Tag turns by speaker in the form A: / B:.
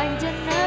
A: Panjenengan